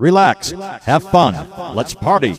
Relax. Have fun. Let's party.